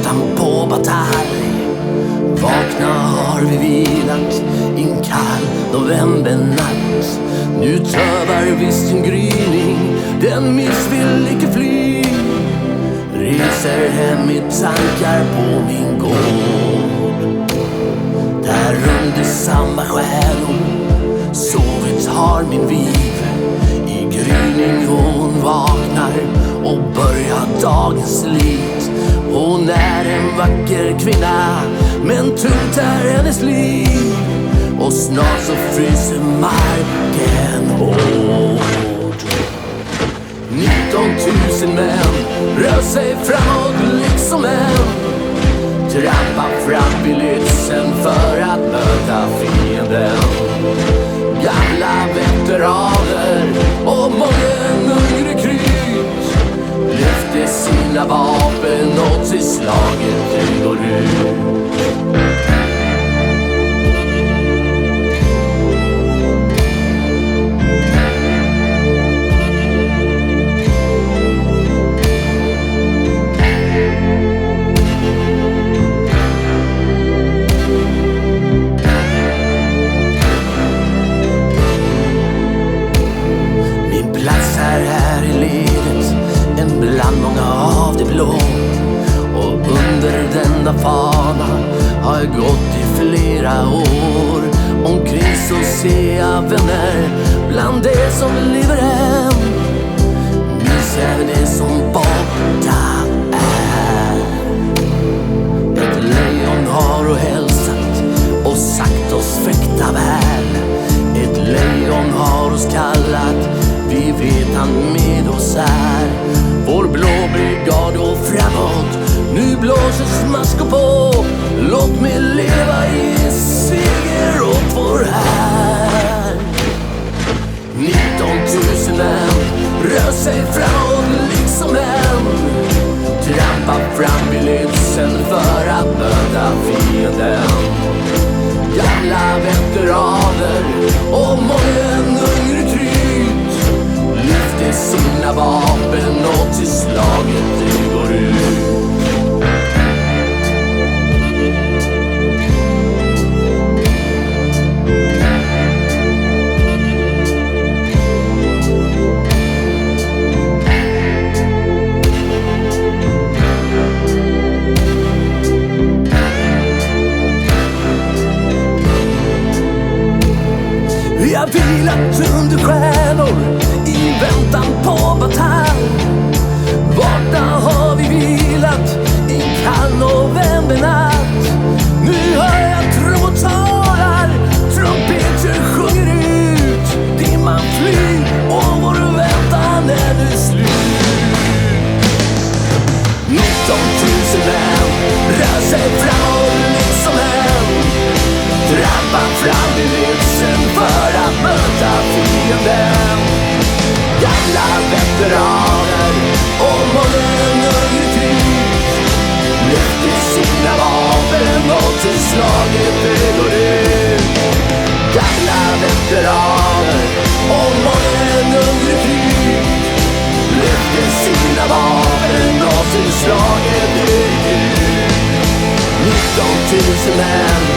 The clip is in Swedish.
väntan på batalj. Vakna har vi vilat i en kall novembernatt. Nu tövar vi sin gryning, den miss icke fly. Reser hem i tankar på min gård. Där under samma stjärnor sovit har min viv. I gryning hon vaknar och börjar dagens liv. Vacker kvinna, men tungt är hennes liv. Och snart så fryser marken hård. 19 000 män rör sig framåt liksom en trappa fram i lyxen gamla vapen och till slaget du går ut så ser jag vänner bland de som lever än. Minns även det som borta är. Ett lejon har och hälsat och sagt oss fäkta väl. Ett lejon har oss kallat, vi vet han med oss är. Vår blå brigad går framåt, nu blåser smaskor på. Låt mig leva i sin fram i lyxen för att möta fienden Gamla veteraner och mången vilat under stjärnor i väntan på batalj. Borta har vi vilat i kall novembernatt. Nu hör jag trummotarar, trumpeter sjunger ut. Dimman flyr och vår väntan är nu slut. 19 000 män rör sig framåt liksom en Trampar fram i vinst fienden. Gamla veteraner och mången ung krig lyfter sina vapen och till slaget det går ut. Gamla veteraner och mången ung krig lyfter sina vapen och till slaget det går ut. 19 000 män